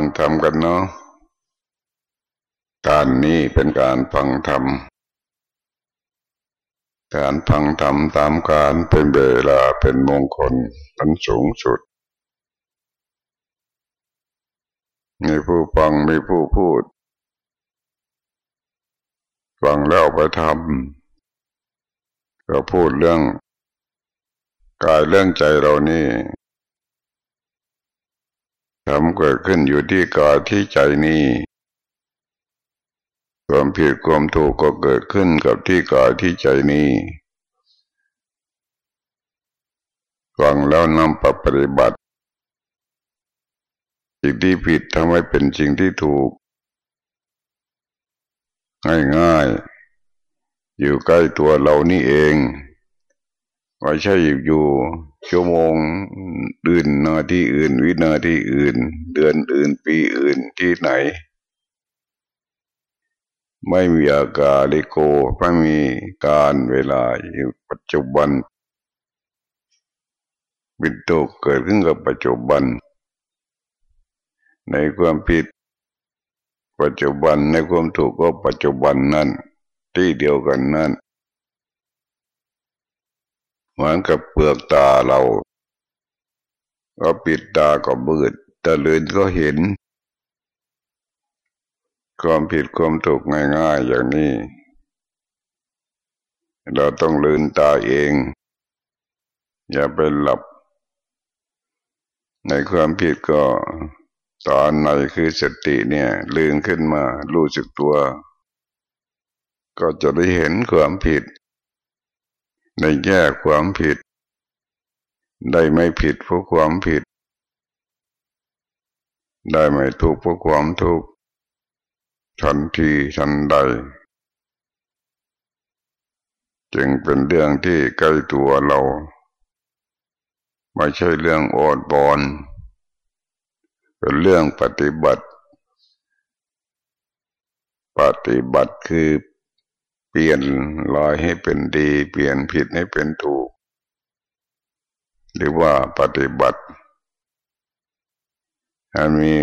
ฟังธรรมกันเนาะการนี้เป็นการฟังธรรม การฟังธรรมตามการเป็นเวลาเป็นมงคลอันสูงสุด มีผู้ฟังมีผู้พูด ฟังแล้วไปทำก็พูดเรื่องกายเรื่องใจเรานี่ ทำเกิดขึ้นอยู่ที่กายที่ใจนี้ ความผิดความถูกก็เกิดขึ้นกับที่กายที่ใจนี้ฟังแล้วนำปปฏิบัติสิ่งที่ผิดทำให้เป็นสิ่งที่ถูก ง่ายๆ อยู่ใกล้ตัวเรานี่เองไม่ใช่อยู่ ชั่วโมงอื่นนาทีอื่น วินาทีอื่น เดือนอื่นปีอื่นที่ไหน ไม่มีอากาลิโกไม่มีการเวลาอยู่ปัจจุบันวิตกเกิดขึ้นกับปัจจุบัน ในความผิด ปัจจุบันในความถูกก็ปัจจุบันนั้น ที่เดียวกันนั้น เหมือนกับเปลือกตาเราก็ปิดตาก็บืดตะลืนก็เห็น ความผิดความถูกง่ายๆอย่างนี้ เราต้องลืนตาเอง อย่าไปหลับ ในความผิดก็ตอนในคือสติเนี่ยลืนขึ้นมา รู้สึกตัว ก็จะได้เห็นความผิด ได้แก้ความผิด ได้ไม่ผิดเพราะความผิด ได้ไม่ถูกเพราะความถูกทันทีทันใด จึงเป็นเรื่องที่ใกล้ตัวเรา ไม่ใช่เรื่องอดบอน เป็นเรื่องปฏิบัติ ปฏิบัติคือ เปลี่ยนลอยให้เป็นดี เปลี่ยนผิดให้เป็นถูก หรือว่าปฏิบัติให้มี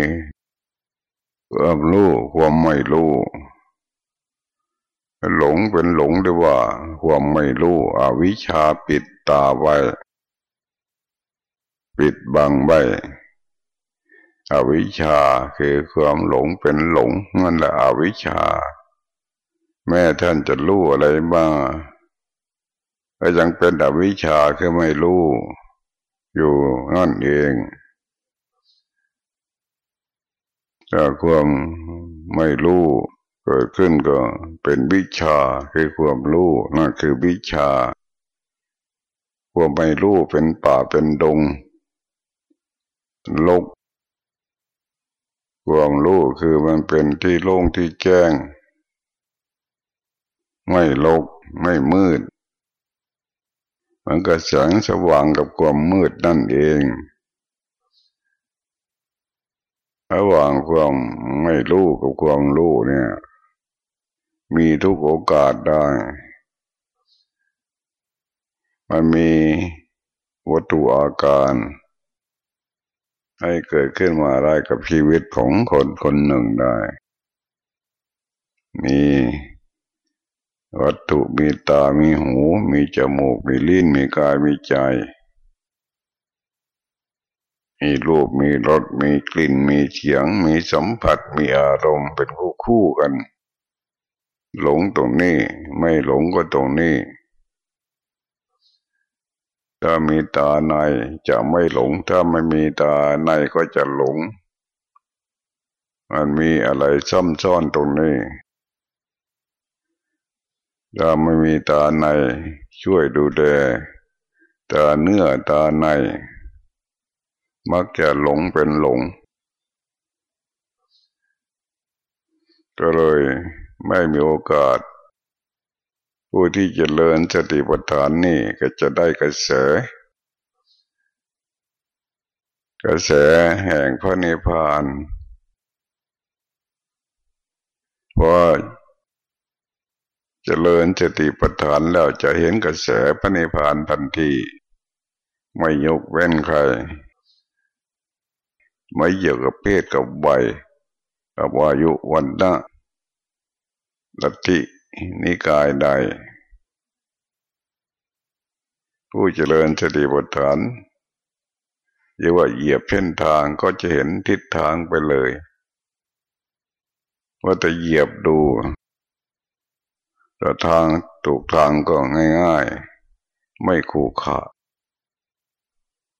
ความรู้ความไม่รู้หลงเป็นหลงหรือว่า ความไม่รู้อวิชชาปิดตาไว้ ปิดบังไว้อวิชชาคือความหลงเป็นหลงนั่นแหละอวิชชา แม่ท่านจะรู้อะไรบ้างก็ยังเป็นอวิชชาคือไม่รู้ อยู่นั่นเองถ้าความไม่รู้เกิดขึ้นก็เป็นวิชาคือความรู้นั่นคือวิชา ความไม่รู้เป็นป่าเป็นดงลกความรู้คือมันเป็นที่โล่งที่แจ้ง ไม่ลกไม่มืด มันก็แสงสว่างกับความมืดนั่นเองระหว่างความไม่รู้กับความรู้เนี่ย มีทุกโอกาสได้ มันมีวัตถุอาการ ให้เกิดขึ้นมาได้กับชีวิตของคนคนหนึ่งได้ มี วัตถุมีตา มีหู มีจมูก มีลิ้น มีกาย มีใจ มีรูป มีรส มีกลิ่น มีเสียง มีสัมผัส มีอารมณ์เป็นคู่คู่กัน หลงตรงนี้ ไม่หลงก็ตรงนี้ ถ้ามีตาในจะไม่หลง ถ้าไม่มีตาในก็จะหลง มันมีอะไรซ่อมซ่อนตรงนี้ ถ้าไม่มีตาใน ช่วยดูแลตาเนื้อตาใน มักจะหลงเป็นหลง ก็เลยไม่มีโอกาส ผู้ที่จเจริญสติปัฏฐานนี่ก็จะได้กระแส กระแสแห่งพระนิพพานเพราะ เจริญสติปัฏฐานแล้วจะเห็นกระแสพระนิพพานทันที ไม่ยกเว้นใคร ไม่เกี่ยวกับเพศกับใบกับวายุวันนะลัทธินิกายใด ผู้เจริญสติปัฏฐานเรียกว่าเหยียบเส้นทางก็จะเห็นทิศทางไปเลย ว่าจะเหยียบดู แต่ทางถูกทางก็ง่ายๆ ไม่ขู่ขา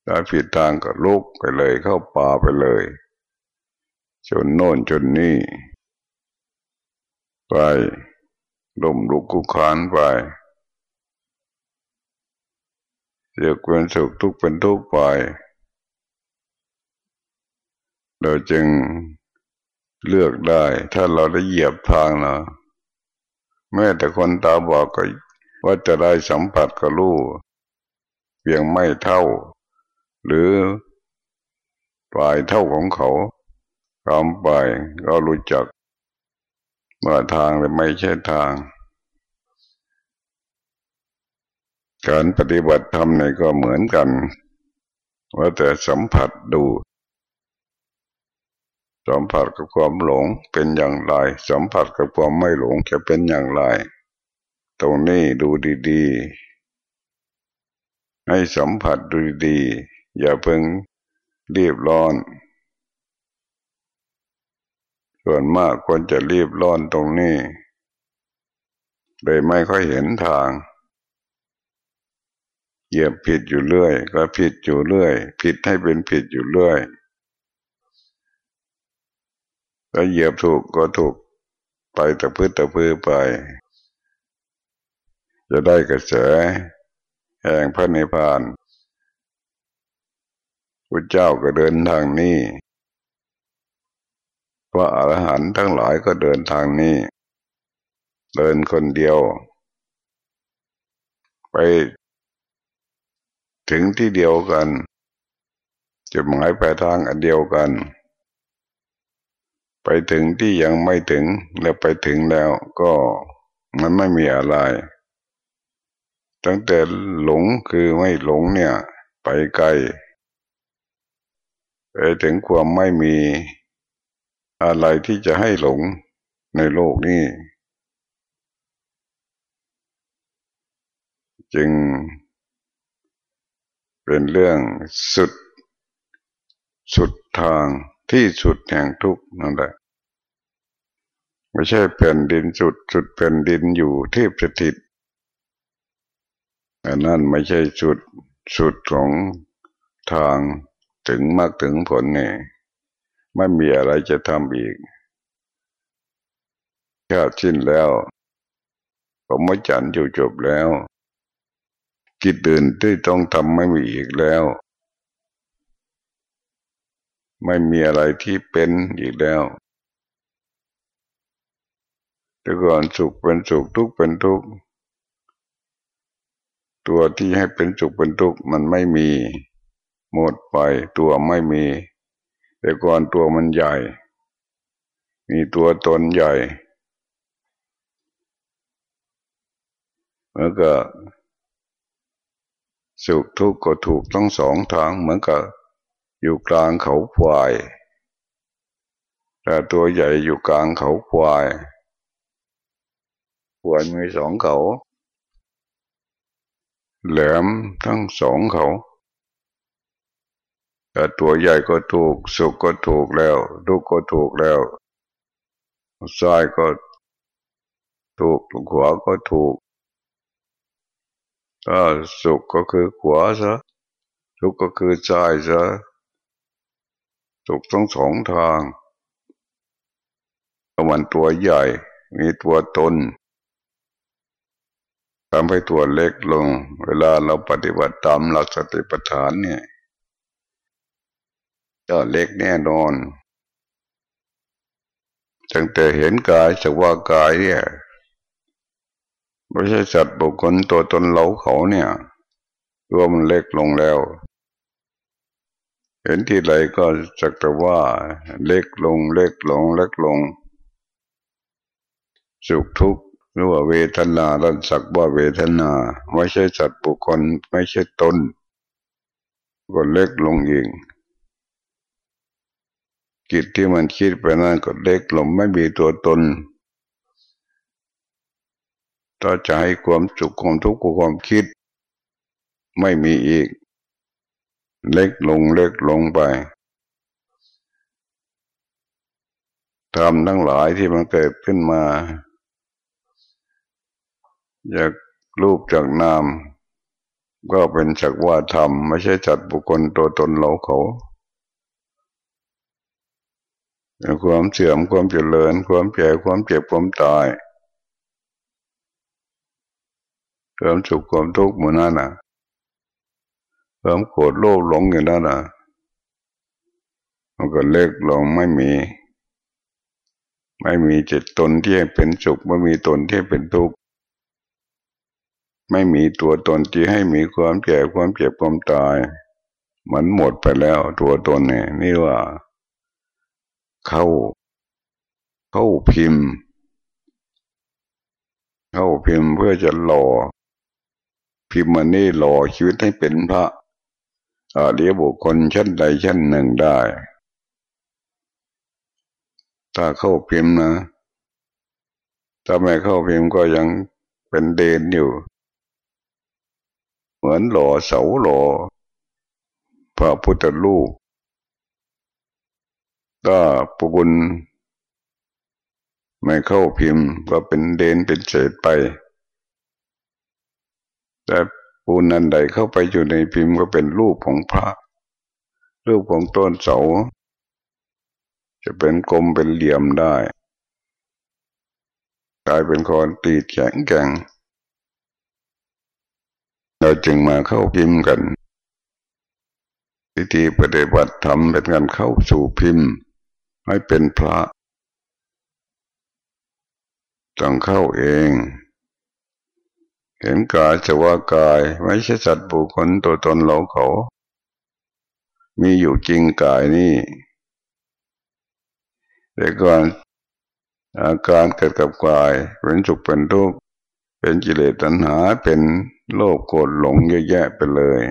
ถ้าผิดทางก็ลุกไปเลยเข้าป่าไปเลย จนโน่นจนนี่ ไปล่มลุกคุกขานไปเสียเป็นสุขทุกเป็นทุกไป เราจึงเลือกได้ ถ้าเราได้เหยียบทางนะ แม้แต่คนตาบอดก็ว่าจะได้สัมผัสกับลูกเพียงไม่เท่า หรือปลายเท่าของเขาคำไปก็รู้จักเมื่อทางหรือไม่ใช่ทาง การปฏิบัติธรรมในก็เหมือนกัน ว่าแต่สัมผัสดู สัมผัสกับความหลงเป็นอย่างไร สัมผัสกับความไม่หลงจะเป็นอย่างไร ตรงนี้ดูดีๆ ให้สัมผัสดูดีๆ อย่าเพิ่งรีบร้อน ส่วนมากคนจะรีบร้อนตรงนี้ เลยไม่ค่อยเห็นทางเหยียบผิดอยู่เรื่อย ก็ผิดอยู่เรื่อย ผิดให้เป็นผิดอยู่เรื่อย ก็เหยียบถูกก็ถูกไปตะพื้นตะพื้นไป จะได้กระแสแห่งพระนิพพานพระเจ้าก็เดินทางนี้พระอรหันต์ทั้งหลายก็เดินทางนี้ เดินคนเดียว ไปถึงที่เดียวกันจุดหมายปลายทางอันเดียวกัน ไปถึงที่ยังไม่ถึงแล้วไปถึงแล้วก็มันไม่มีอะไร ตั้งแต่หลงคือไม่หลงเนี่ย ไปไกลไปถึงความไม่มีอะไรที่จะให้หลงในโลกนี้ จึงเป็นเรื่องสุดสุดทาง ที่สุดแห่งทุกนั่นแหละไม่ใช่แผ่นดินสุดสุดแผ่นดินอยู่ที่สถิตอันนั้นไม่ใช่สุดสุดของทางถึงมากถึงผลเนี่ยไม่มีอะไรจะทำอีกแค่ชิ้นแล้วผมไม่จันอยู่จบแล้วกิจอื่นที่ต้องทำไม่มีอีกแล้ว ไม่มีอะไรที่เป็นอีกแล้วแต่ก่อนสุขเป็นสุขทุกข์เป็นทุกข์ตัวที่ให้เป็นสุขเป็นทุกข์มันไม่มี หมดไปตัวไม่มี แต่ก่อนตัวมันใหญ่ มีตัวตนใหญ่แล้วก็สุขทุกข์ก็ถูกทั้งสองทางเหมือนกับ อยู่กลางเขาควาย แต่ตัวใหญ่อยู่กลางเขาควายควายมีสองเขา แหลมทั้งสองเขาแต่ตัวใหญ่ก็ถูก สุขก็ถูกแล้วทุกก็ถูกแล้วซ้ายก็ถูกขวาก็ถูกถ้าสุขก็คือขวาซะทุกก็คือซ้ายซะ สุขทั้งสองทางมันตัวใหญ่ มีตัวตนทำให้ตัวเล็กลง เวลาเราปฏิบัติตามหลักสติปัฏฐานเนี่ยก็เล็กแน่นอนตั้งแต่เห็นกายสักว่ากายเนี่ยไม่ใช่สัตว์บุคคลตัวตนเราเขาเนี่ยตัวมันเล็กลงแล้ว เห็นที่ไรก็สักแต่ว่าเล็กลงเล็กลงเล็กลง สุขทุกข์หรือว่าเวทนาลันสักว่าเวทนา ไม่ใช่สัตว์บุคคลไม่ใช่ตนก็เล็กลงเองจิตที่มันคิดไปนั้นก็เล็กลงไม่มีตัวตนถ้าจะให้ความสุขความทุกข์ความคิด ไม่มีอีก เล็กลงเล็กลงไปทำทั้งหลายที่มันเกิดขึ้นมาอยากรูปจากนาม ก็เป็นจักว่าธรรม ไม่ใช่จัดบุคคลตัวตนเราเขาความเสื่อมความเจริญ ความแก่ความเจ็บความตายความสุขความทุกข์เหมือนนั่นน่ะ ความโกรธโลภหลงอย่างนั้นน่ะมันก็เล็กลงไม่มี ไม่มีจิตตนที่เป็นสุขไม่มีตนที่เป็นทุกข์ไม่มีตัวตนที่ให้มีความแก่ความเจ็บความตาย มันหมดไปแล้วตัวตนเนี่ยนี่ว่า เข้า เข้าพิมพ์ เข้าพิมพ์เพื่อจะหล่อพิมพ์มันนี่หล่อชีวิตให้เป็นพระ อริยบุคคลชั้นใดชั้นหนึ่งได้ ถ้าเข้าพิมพ์นะถ้าไม่เข้าพิมพ์ก็ยังเป็นเดนอยู่ เหมือนหล่อเสาหล่อพระพุทธรูปถ้าปุณไม่เข้าพิมพ์ก็เป็นเดนเป็นเศษไป แต่ ปูนันใดเข้าไปอยู่ในพิมพ์ก็เป็นรูปของพระ รูปของต้นเสา จะเป็นกลมเป็นเหลี่ยมได้กลายเป็นคนตีแข็งแกร่งเราจึงมาเข้าพิมพ์กันวิธีปฏิบัติธรรมเป็นการเข้าสู่พิมพ์ ให้เป็นพระต้องเข้าเอง เห็นกายจะว่ากายไม่ใช่สัตว์บุคคลตัวตนเราเขา มีอยู่จริงกายนี่แต่ก่อนอาการเกิดกับกาย เป็นสุขเป็นทุกข์เป็นกิเลสตัณหาเป็นโลภโกรธหลงเยอะแยะไปเลย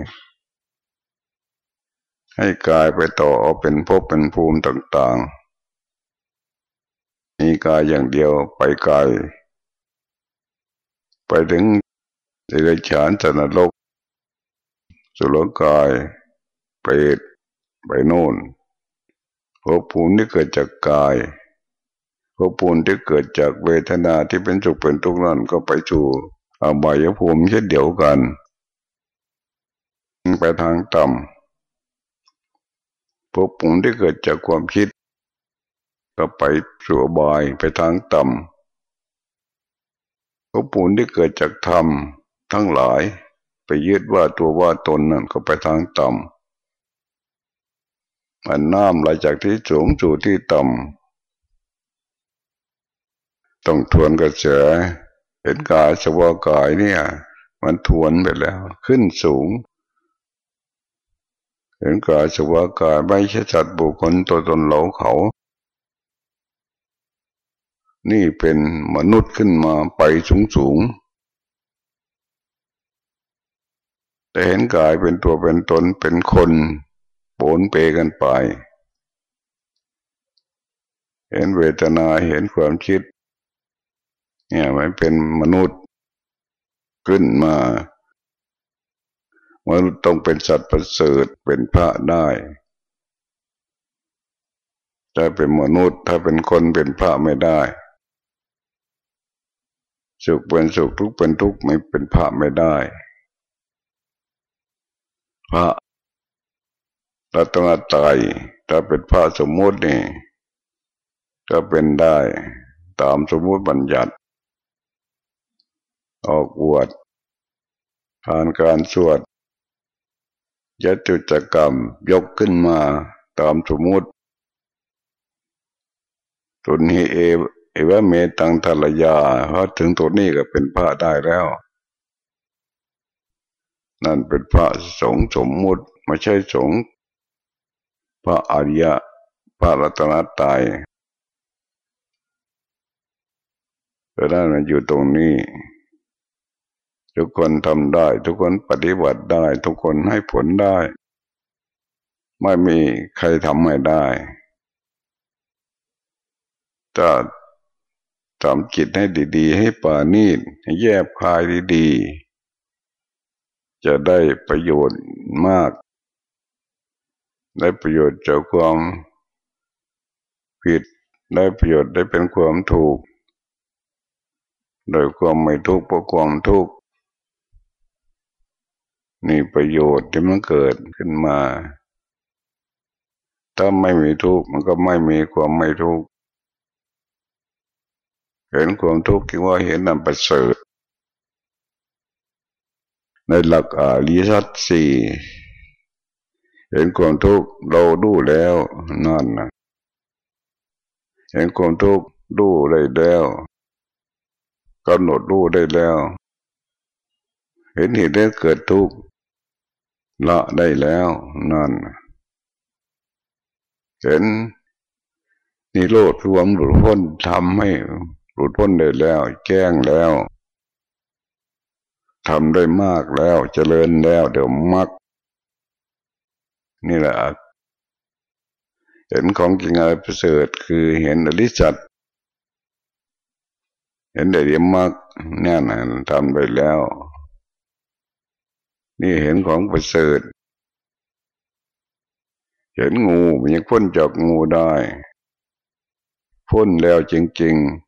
ให้กายไปต่อเอาเป็นภพเป็นภูมิต่างๆ มีกายอย่างเดียวไปไกลไปถึง เดรัจฉานสนรก สุรกาย เปรตไปโน่นภพภูมิที่เกิดจากกายภพภูมิที่เกิดจากเวทนาที่เป็นสุขเป็นทุกข์นั้นก็ไปสู่อบายภูมิเช่นเดียวกัน ไปทางต่ำภพภูมิที่เกิดจากความคิด ก็ไปสู่อบายไปทางต่ำภพภูมิที่เกิดจากธรรม ทั้งหลาย ไปยึดว่าตัวว่าตนนั่นก็ไปทางต่ำมันน้ำไหลจากที่สูงสู่ที่ต่ำต้องทวนกระแสเห็นกายสวากายเนี่ย มันทวนไปแล้ว ขึ้นสูง เห็นกายสวากายไม่ใช่สัตว์บุคคลตัวตนเราเขานี่เป็นมนุษย์ขึ้นมาไปสูงสูง แต่เห็นกายเป็นตัวเป็นตนเป็นคนโปนเปกันไป เห็นเวทนาเห็นความคิด เนี่ยมันเป็นมนุษย์ขึ้นมามันต้องเป็นสัตว์ประเสริฐเป็นพระได้ถ้าเป็นมนุษย์ถ้าเป็นคนเป็นพระไม่ได้ สุขเป็นสุขทุกข์เป็นทุกข์ไม่เป็นพระไม่ได้ พระรัตนตรัยถ้าเป็นพระสมมตินี่ก็เป็นได้ตามสมมติบัญญัติ ออกบวชผ่านการสวดยตุจกรรมยกขึ้นมาตามสมมติตุนีเอเอวเมตังทลยาเพราะถึงตัวนี้ก็เป็นพระได้แล้ว นั่นเป็นพระสงฆ์สมมุติไม่ใช่สงฆ์พระอริยะพระรัตนตรัยก็ได้มาอยู่ตรงนี้ ทุกคนทำได้ ทุกคนปฏิบัติได้ ทุกคนให้ผลได้ ไม่มีใครทำไม่ได้ถ้าทำจิตให้ดี ๆ ให้ปานีดให้แยบคายดี ๆ จะได้ประโยชน์มาก ได้ประโยชน์จากความผิด ได้ประโยชน์ได้เป็นความถูก โดยความไม่ทุกข์เพราะความทุกข์นี่ประโยชน์ที่มันเกิดขึ้นมา ถ้าไม่มีทุกข์มันก็ไม่มีความไม่ทุกข์ เห็นความทุกข์คิดว่าเห็นนำประเสริฐ ในหลักอริยสัจสี่เห็นความทุกข์เราดูแล้วนั่นนะเห็นความทุกข์ดูได้แล้วกำหนดดูได้แล้ว เห็นเหตุได้เกิดทุกข์ละได้แล้วนั่น เห็นนิโรธรวมหลุดพ้นทำให้หลุดพ้นได้แล้ว แจ้งแล้ว ทำได้มากแล้วเจริญแล้ว เดี๋ยวมัก นี่แหละเห็นของจริงอะไรประเสริฐคือเห็นอริสัตเห็นได้เดียมักเนี่ยนะทำไปแล้ว นี่เห็นของประเสริฐเห็นงูมันยังพ้นจากงูได้ พ้นแล้วจริงๆ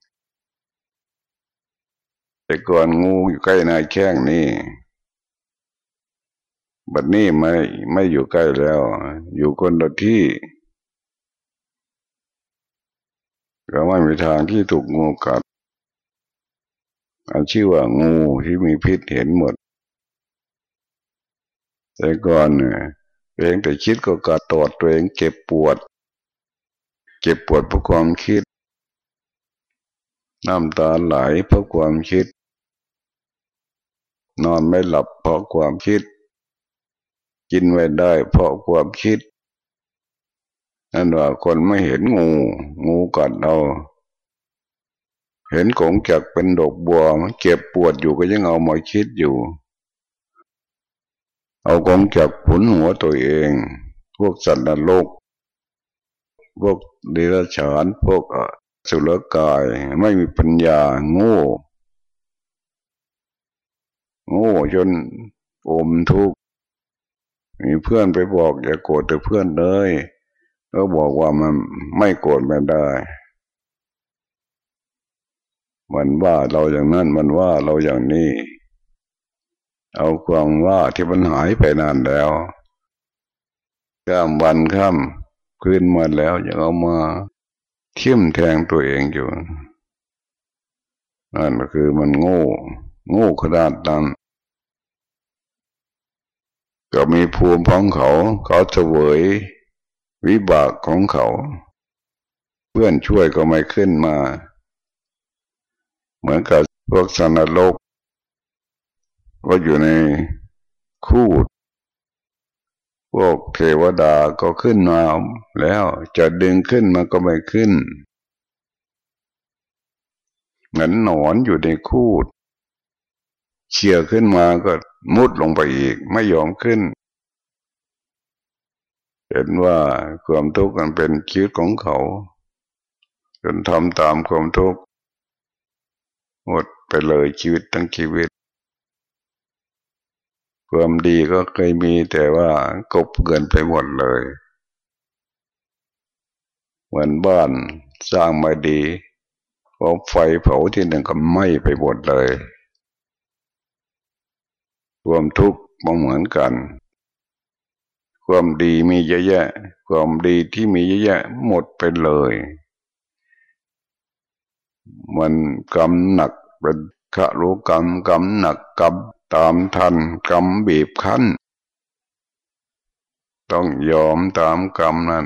แต่ก่อนงูอยู่ใกล้นายแข้งนี่บัดนี้ไม่ไม่อยู่ใกล้แล้ว อยู่คนละที่ ก็ไม่มีทางที่ถูกงูกัดอันชื่อว่างูที่มีพิษเห็นหมด แต่ก่อนเนี่ยเองแต่คิดก็กัดตอดตัวเองเจ็บปวด เจ็บปวดเพราะความคิด น้ำตาไหลเพราะความคิด นอนไม่หลับเพราะความคิด กินไม่ได้เพราะความคิดนั่นว่าคนไม่เห็นงู งูกัดเอา เห็นกงจักเป็นดอกบัวมันเจ็บปวดอยู่ก็ยังเอามาคิดอยู่ เอากงจักผุนหัวตัวเอง พวกสัตว์นรกพวกเดรัจฉานพวกสุรกายไม่มีปัญญาโง่ โง่จนอมทุกข์มีเพื่อนไปบอก อย่าโกรธแต่เพื่อนเลยก็บอกว่ามันไม่โกรธไม่ได้ มันว่าเราอย่างนั้นมันว่าเราอย่างนี้ เอาความว่าที่มันหายไปนานแล้วข้ามวันข้ามคืนมาแล้วอยังเอามาเทียมแทงตัวเองอยู่นั่นก็คือมันโง่ โง่ขนาดนั้น ก็มีภูมิของเขา เขาเฉวยวิบากของเขา เพื่อนช่วยก็ไม่ขึ้นมา เหมือนกับพวกสันโลก ก็อยู่ในคู่พวกเทวดาก็ขึ้นมาแล้วจะดึงขึ้นมันก็ไม่ขึ้น เหมือนหนอนอยู่ในคู่ เชี่ยขึ้นมาก็มุดลงไปอีกไม่ยอมขึ้น เห็นว่าความทุกข์มันเป็นชีวิตของเขา จนทำตามความทุกข์หมดไปเลยชีวิตทั้งชีวิต ความดีก็เคยมีแต่ว่ากบเกินไปหมดเลยเหมือนบ้านสร้างมาดีพอไฟเผาที่หนึ่งก็ไหม้ไปหมดเลย ความทุกข์มองเหมือนกัน ความดีมีเยอะแยะ ความดีที่มีเยอะแยะหมดไปเลย มันกรรมหนักเป็นขรุกรรมกรรมหนักกรรมตามทันกรรมบีบคั้น ต้องยอมตามกรรมนั้น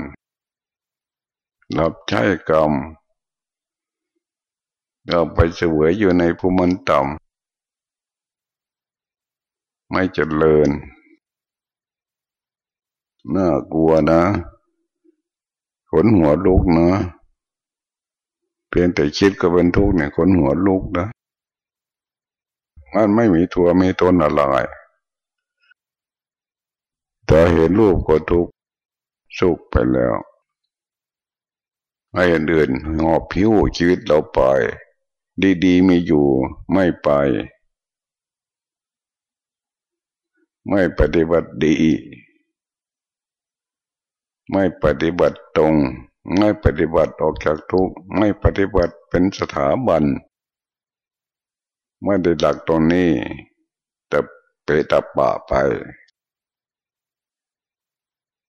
รับใช้กรรมเราไปเสวยอยู่ในภูมิต่ำ ไม่เจริญ น่ากลัวนะขนหัวลุกนะเพียงแต่คิดก็เป็นทุกข์เนี่ยขนหัวลุกนะมันไม่มีตัวไม่ตนอะไรแต่เห็นรูปก็ทุกข์สุขไปแล้วให้อื่นงอบผิวชีวิตเราไป ดีๆมีอยู่ไม่ไป ไม่ปฏิบัติดี ไม่ปฏิบัติตรง ไม่ปฏิบัติออกจากทุกข์ไม่ปฏิบัติเป็นสถาบันไม่ได้หลักตรงนี้แต่เปตับปะไป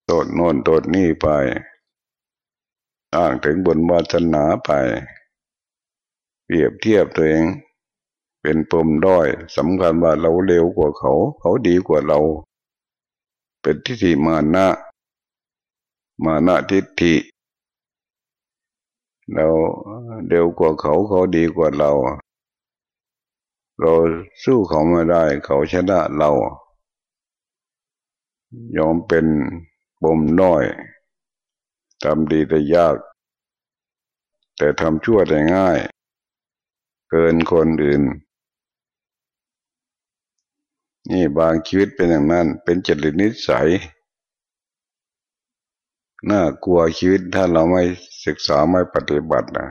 โตดโน่นโตดนี่ไปอ้างถึงบนวาสนาไป เปรียบเทียบตัวเอง เป็นปมด้อยสำคัญว่าเราเร็วกว่าเขา เขาดีกว่าเรา เป็นทิฏฐิมานะมานะทิฏฐิ เราเร็วกว่าเขาเขาดีกว่าเรา เราสู้เขาไม่ได้ เขาชนะเรา ยอมเป็นปมน้อยทำดีแต่ยาก แต่ทำชั่วได้ง่าย เกินคนอื่น นี่บางชีวิตเป็นอย่างนั้น เป็นจริตนิสัยน่ากลัวชีวิตถ้าเราไม่ศึกษาไม่ปฏิบัตินะ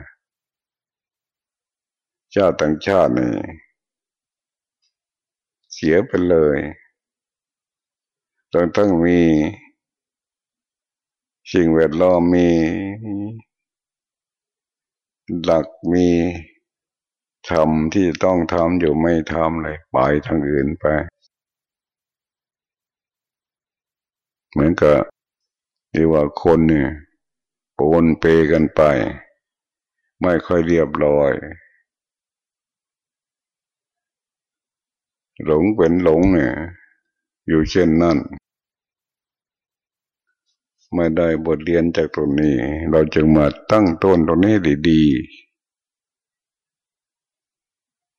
ชาติต่างชาตินี่เสียไปเลยต้องต้องมีสิ่งแวดล้อมมี หลักมีทำที่ต้องทำอยู่ไม่ทำเลย ไปทางอื่นไป เหมือนกับที่ว่าคนเนี่ยปนเปกันไป ไม่ค่อยเรียบร้อย หลงเป็นหลงเนี่ย อยู่เช่นนั้นไม่ได้บทเรียนจากตรงนี้ เราจึงมาตั้งต้นตรงนี้ดี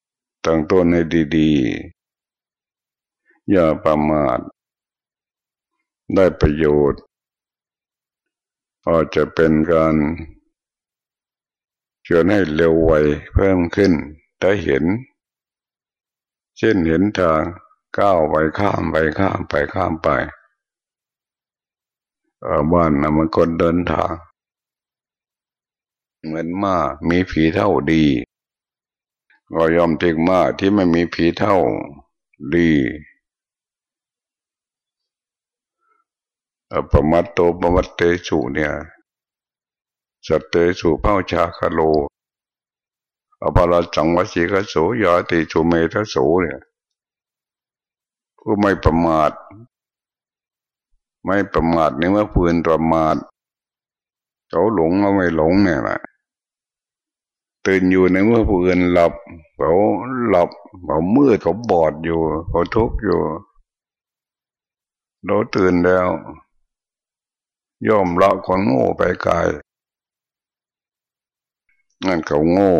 ๆ ตั้งต้นให้ดีๆ อย่าประมาท ได้ประโยชน์ อาจจะเป็นการชิญให้เร็วไวเพิ่มขึ้นได้เห็น เช่นเห็นทางก้าวไปข้ามไปข้ามไปข้ามไปบ้านนะมันคนเดินทาง เหมือนม้ามีผีเท่าดี ก็ยอมทิ้งม้าที่ไม่มีผีเท่าดี อปมัตโตปมัตเตสุเนี่ย สัตเตสุเป้าชาคโลอภราจังวสีกโสยาติสุเมทโสเนี่ยผู้ไม่ประมาท ไม่ประมาทในเมื่อปืนประมาทเขาหลงเราไม่หลงเนี่ยแหละตื่นอยู่ในเมื่อผู้อื่นหลับเขาหลับเขามืดเขาบอดอยู่เขาทุกข์อยู่ เราตื่นแล้ว ย่อมละคนโง่ไปไกายนั่นเขาโง่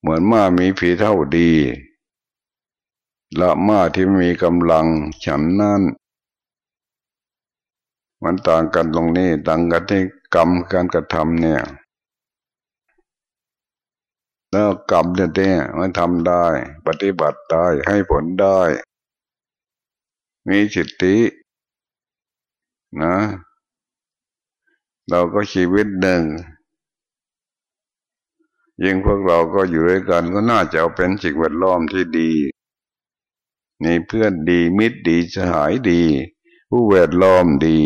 เหมือนม้ามีผีเท่าดี ละม้าที่มีกำลังฉันนั่น มันต่างกันตรงนี้ต่างกันที่กรรมการกระทำเนี่ย แล้วกรรมเนี่ยมันทำได้ ปฏิบัติได้ให้ผลได้ มีจิตติ นะ เราก็ชีวิตหนึ่งยิ่งพวกเราก็อยู่ด้วยกันก็น่าจะเอาเป็นสิ่งแวดล้อมที่ดีมีเพื่อนดีมิตรดีสหายดี ผู้แวดล้อมดี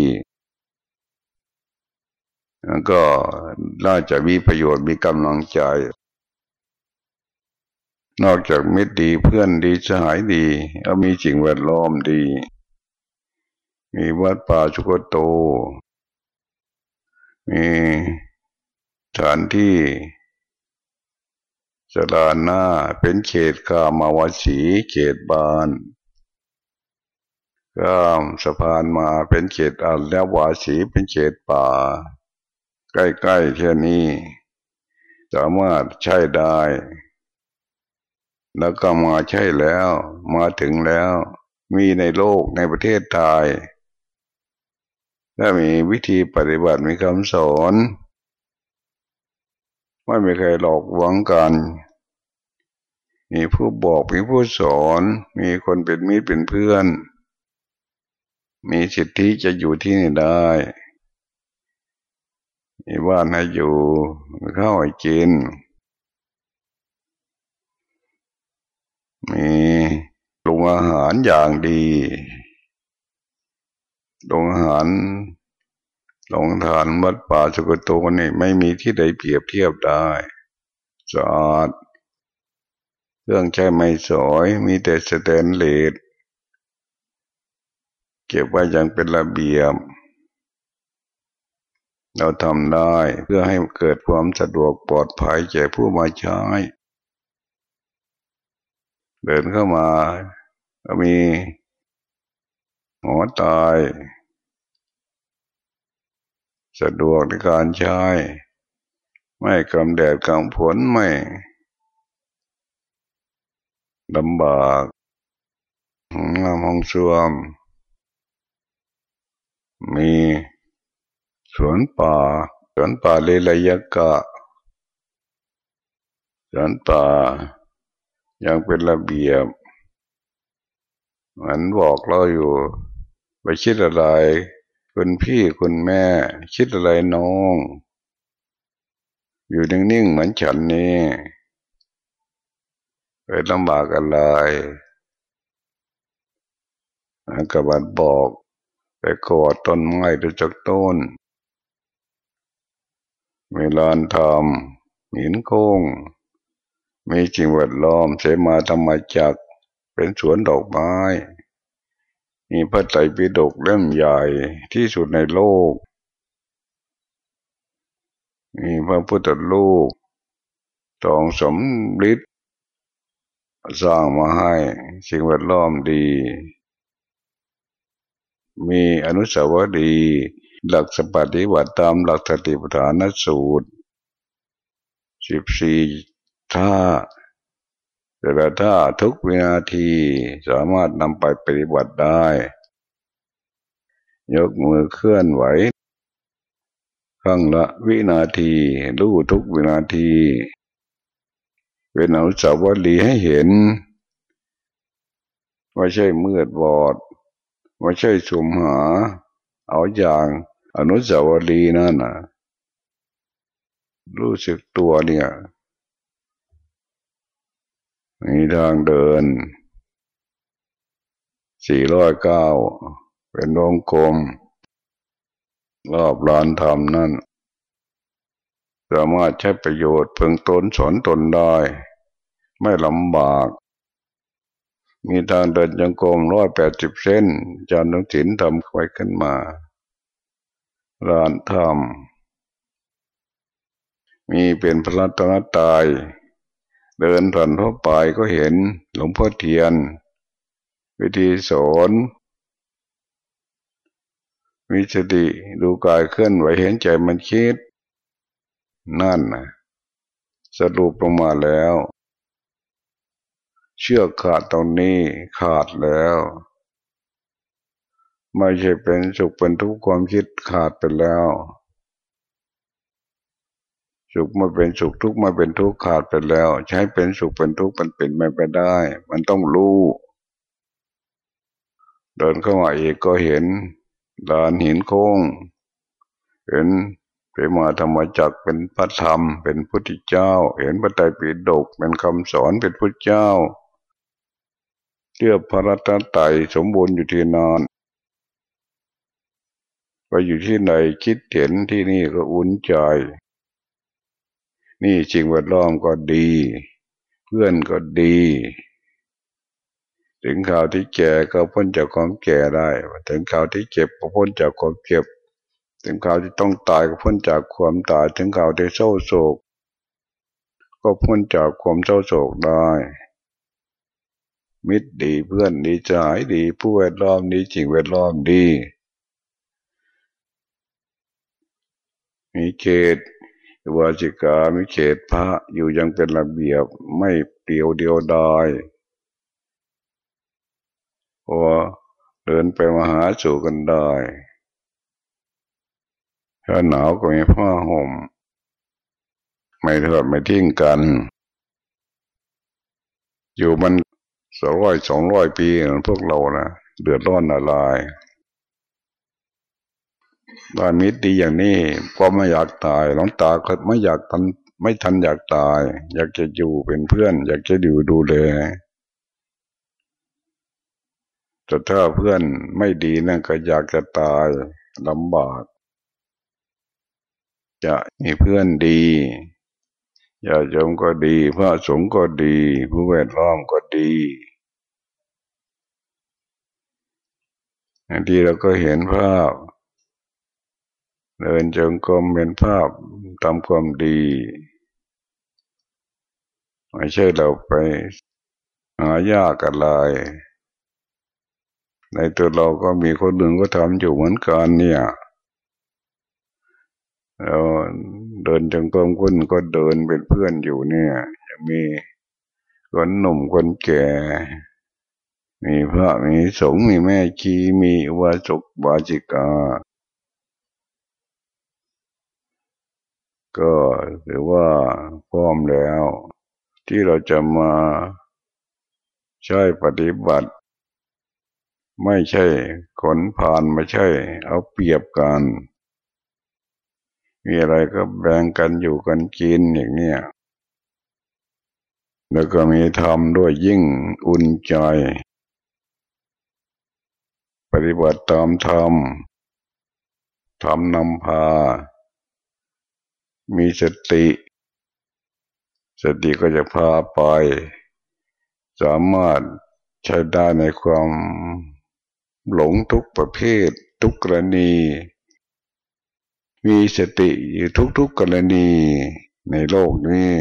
ก็น่าจะมีประโยชน์มีกำลังใจ นอกจากมิตรดีเพื่อนดีสหายดีก็มีสิ่งแวดล้อมดี มีวัดป่าชุกโต มีสถานที่สลาหน้าเป็นเขตกามาวสีเขตบานก็สะพานมาเป็นเขตอัลแล้ววาสีเป็นเขตป่า ใกล้ๆแค่นี้ สามารถใช้ได้ แล้วก็มาใช่แล้ว มาถึงแล้ว มีในโลกในประเทศไทย ถ้ามีวิธีปฏิบัติมีคำสอนไม่มีใครหลอกหวังกัน มีผู้บอกมีผู้สอน มีคนเป็นมิตรเป็นเพื่อน มีสิทธิจะอยู่ที่นี่ได้ มีบ้านให้อยู่มีข้าวให้กิน มีลงอาหารอย่างดีลงอาหาร หลงทานวัดป่าสุกโตนี่ไม่มีที่ใดเปรียบเทียบได้สะอาดเครื่องใช้ไม่สวยมีแต่สแตนเลสเก็บไว้อย่างเป็นระเบียบ เราทำได้เพื่อให้เกิดความสะดวกปลอดภัยแก่ผู้มาใช้ เดินเข้ามาก็มีหัวตาย สะดวกในการใช้ ไม่กำแดดกำฝนไม่ลำบากงามห้องสวม มีสวนป่า สวนป่าเลลยกะ สวนป่ายังเป็นระเบียบมันบอกเราอยู่ ไปคิดอะไร คุณพี่คุณแม่ คิดอะไรน้อง อยู่นิ่งๆเหมือนฉันนี่ไปลำบากอะไรกบัดบอก ไปกอดต้นไม้ดูจากต้นมีลานทำหินโค้ง มีจริงแวดล้อมเสมาธรรมจัก เป็นสวนดอกไม้ มีพระไตรปิฎกเล่มใหญ่ที่สุดในโลก มีพระพุทธรูปทองสมฤทธิ์สร้างมาให้สิ่งแวดล้อมดี มีอนุสาวรีย์หลักสปฏิบัติตามหลักสติปัฏฐานสูตรสิบสี่ท่า แต่ละท่าทุกวินาทีสามารถนำไปปฏิบัติได้ ยกมือเคลื่อนไหวครั้งละวินาทีรู้ทุกวินาที เป็นอนุสาวรีย์ให้เห็นไม่ใช่มืดบอดไม่ใช่สุมหา เอาอย่างอนุสาวรีย์นั่นนะรู้สึกตัวเนี่ย มีทางเดิน สี่ร้อยเก้า เป็นวงกลม รอบลานธรรมนั่น สามารถใช้ประโยชน์เพิ่งตนสอนตนได้ ไม่ลำบาก มีทางเดินยังกลมร้อยแปดสิบเส้น จานต้องศิลทำไว้ขึ้นมาลานธรรม มีเป็นพระรัตนตาย เดินผ่านทั่วไปก็เห็นหลวงพ่อเทียน วิธีสอนมีสติดูกายเคลื่อนไหวเห็นใจมันคิด นั่นนะสรุปลงมาแล้ว เชื่อขาดตรงนี้ขาดแล้ว ไม่ใช่เป็นสุขเป็นทุกข์ความคิดขาดไปแล้ว สุขมาเป็นสุขทุกข์มาเป็นทุกข์ขาดไปแล้ว ใช้เป็นสุขเป็นทุกข์มันเป็นไม่ไปได้ มันต้องรู้ เดินเข้ามาอีกก็เห็นลานหินโค้ง เห็นเปมาธรรมจักเป็นพระธรรม เป็นพุทธเจ้า เห็นพระไตรปิฎกเป็นคำสอนเป็นพุทธเจ้าเทียบพระรัตนตรัยสมบูรณ์อยู่ที่นอนไปอยู่ที่ไหนคิดเห็นที่นี่ก็อุ่นใจ นี่จริงแวดล้อมก็ดี เพื่อนก็ดี ถึงข่าวที่แก่ก็พ้นจากความแก่ได้ ถึงข่าวที่เจ็บก็พ้นจากความเจ็บ ถึงข่าวที่ต้องตายก็พ้นจากความตาย ถึงข่าวที่เศร้าโศก ก็พ้นจากความเศร้าโศกได้ มิตรดีเพื่อนดีใจดีผู้แวดล้อมดีจริงแวดล้อมดีมีเขต วาจิกามิเขตพระอยู่ยังเป็นระเบียบไม่เปลี่ยวเดียวดายพอเดินไปมาหาสู่กันได้ถ้าหนาวก็มีผ้าห่ม ไม่ทอดไม่ทิ้งกัน อยู่มันสองร้อยสองร้อยปีพวกเรานะเดือดร้อนอะไร ได้มิตรดีอย่างนี้ก็ไม่อยากตายหลวงตาก็ไม่อยากทันไม่ทันอยากตาย อยากจะอยู่เป็นเพื่อน อยากจะอยู่ดูแลแต่ถ้าเพื่อนไม่ดีนั่นก็อยากจะตายลำบาก จะมีเพื่อนดีญาติโยมก็ดี พระสงฆ์ก็ดี ผู้แวดล้อมก็ดีบางทีเราก็เห็นภาพ เดินจงกรมเป็นภาพทำความดีไม่ใช่เราไปหายากอะไรในตัวเราก็มีคนหนึ่งก็ทำอยู่เหมือนกันเนี่ยเราเดินจงกรมคนก็เดินเป็นเพื่อนอยู่เนี่ยยังมีคนหนุ่มคนแก่ มีพระมีสงฆ์มีแม่ชีมีวาจุกบาจิกา ก็ถือว่าพร้อมแล้ว ที่เราจะมาใช้ปฏิบัติ ไม่ใช่ขนผ่านไม่ใช่ เอาเปรียบกัน มีอะไรก็แบ่งกันอยู่กันกินอย่างเนี้ยแล้วก็มีธรรมด้วยยิ่งอุ่นใจ ปฏิบัติตามธรรมธรรมนำพา มีสติ สติก็จะพาไป สามารถใช้ได้ในความหลงทุกประเภท ทุกกรณี มีสติอยู่ทุกๆกรณีในโลกนี้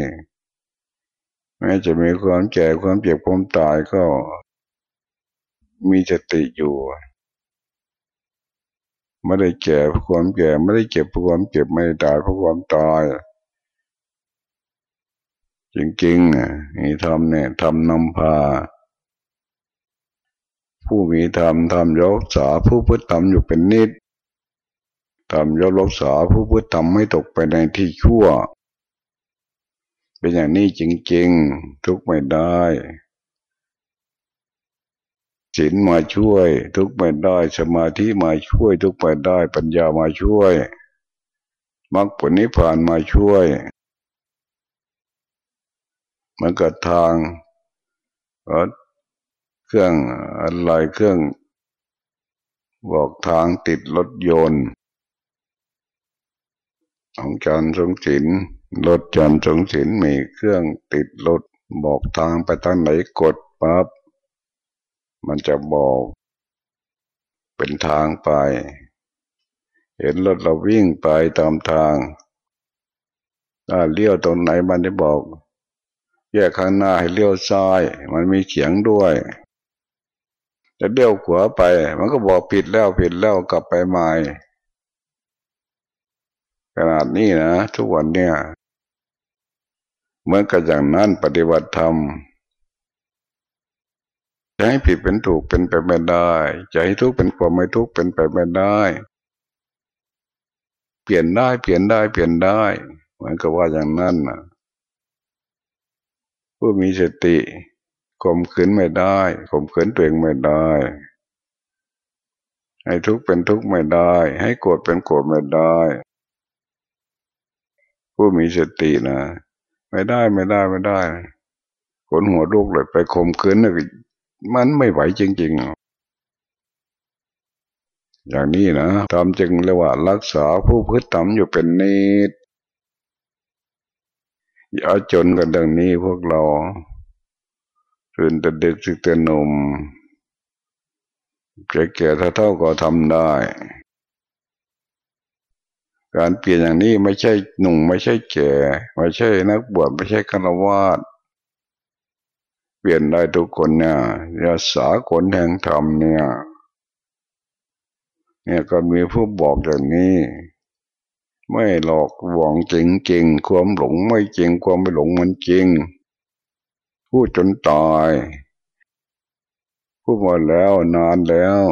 แม้จะมีความแก่ความเจ็บความตายก็มีสติอยู่ ไม่ได้แก่เพราะความแก่ ไม่ได้เจ็บเพราะความเจ็บไม่ได้ตายเพราะความตายจริงๆนะนี่ทำเนี่ยทำนำพา ผู้มีธรรมทำยกษาผู้พุทธธรรมอยู่เป็นนิดทำยกรักษาผู้พุทธทำไม่ตกไปในที่ชั่ว เป็นอย่างนี้จริงๆ ทุกไม่ได้ ศีลมาช่วย ทุกไม่ได้ สมาธิมาช่วย ทุกไม่ได้ ปัญญามาช่วยมรรคผลนิพพานมาช่วยมันก็ทางเครื่องอะไรเครื่อง บอกทางติดรถยนต์ของจันทรงศิลรถจันทรงศิลมีเครื่องติดรถบอกทางไปทางไหนกดปั๊บ มันจะบอก เป็นทางไป เห็นรถเราวิ่งไปตามทางถ้าเลี้ยวตรงไหนมันจะบอก แยกข้างหน้าให้เลี้ยวซ้าย มันมีเขียงด้วยจะเลี้ยวขวาไป มันก็บอกผิดแล้วผิดแล้วกลับไปใหม่ขนาดนี้นะ ทุกวันเนี่ยเหมือนกับอย่างนั้นปฏิบัติธรรม จะให้ผิดเป็นถูกเป็นไปไม่ได้จะให้ทุกข์เป็นความไม่ทุกข์เป็นไปไม่ได้ เปลี่ยนได้เปลี่ยนได้เปลี่ยนได้เหมือนกับว่าอย่างนั้นนะผู้มีสติข่มขืนไม่ได้ข่มขืนตัวเองไม่ได้ ให้ทุกข์เป็นทุกข์ไม่ได้ ให้โกรธเป็นโกรธไม่ได้ ผู้มีสตินะ ไม่ได้ไม่ได้ไม่ได้ขนหัวลูกเลยไปข่มขืนนะ มันไม่ไหวจริงๆ อย่างนี้นะทำจึงเรียกว่ารักษาผู้พฤติกรรมอยู่เป็นนิดอย่าจนกันดังนี้พวกเราตื่นแต่เด็กสิแต่นมแก่ๆเท่าๆก็ทำได้ การเปลี่ยนอย่างนี้ไม่ใช่หนุ่มไม่ใช่แก่ ไม่ใช่นักบวชไม่ใช่ฆราวาส เปลี่ยนได้ทุกคนเนี่ยยาสาคนแห่งธรรมเนี่ย เนี่ยก็มีผู้บอกอย่างนี้ ไม่หลอกหวงจริงจริงความหลงไม่จริงความไม่หลงมันจริง พูดจนตาย พูดมาแล้วนานแล้ว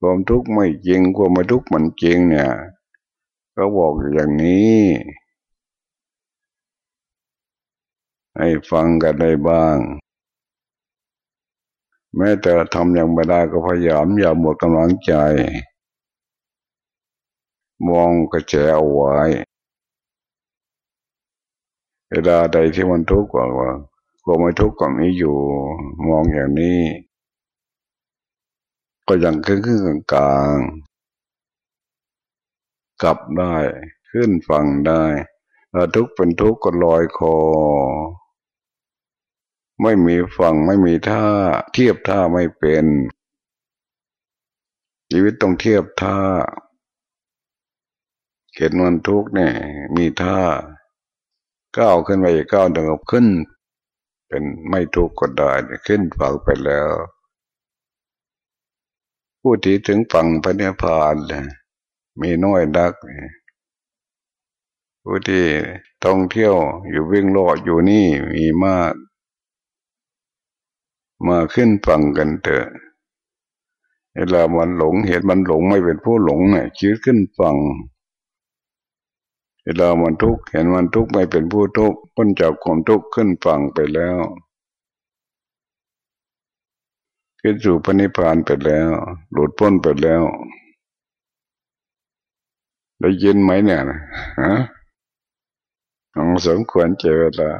ความทุกข์ไม่จริงความไม่ทุกข์มันจริงเนี่ย ก็บอกอย่างนี้ ให้ฟังกันได้บ้าง แม้แต่ทำอย่างไม่ได้ก็พยายามอย่าหมดกำลังใจ มองกระแจเอาไว้เวลาใดที่มันทุกข์กว่าความไม่ทุกข์ก็มีอยู่ มองอย่างนี้ ก็ยังขึ้นขึ้นกลางกลับได้ขึ้นฟังได้ถ้าทุกข์เป็นทุกข์ก็ลอยคอ ไม่มีฟังไม่มีท่า เทียบท่าไม่เป็น ชีวิตต้องเทียบท่าเห็นมันทุกเนี่ย มีท่าก้าวขึ้นไปก้าวเดินขึ้น เป็นไม่ทุกข์ก็ได้ขึ้นฝั่งไปแล้วผู้ที่ถึงฝั่งพระนิพพานเลยมีน้อยนักผู้ที่ท่องเที่ยวอยู่วิ่งโลดอยู่นี่มีมาก มาขึ้นฝั่งกันเถอะเวลามันหลงเห็นมันหลงไม่เป็นผู้หลงเนี่ยคิดขึ้นฝั่งเวลามันทุกข์เห็นมันทุกข์ไม่เป็นผู้ทุกข์พ้นจากความทุกข์ขึ้นฝั่งไปแล้วขึ้นสู่พระนิพพานไปแล้ว หลุดพ้นไปแล้ว ได้ยินไหมเนี่ยฮะต้องสมควรเจอแล้ว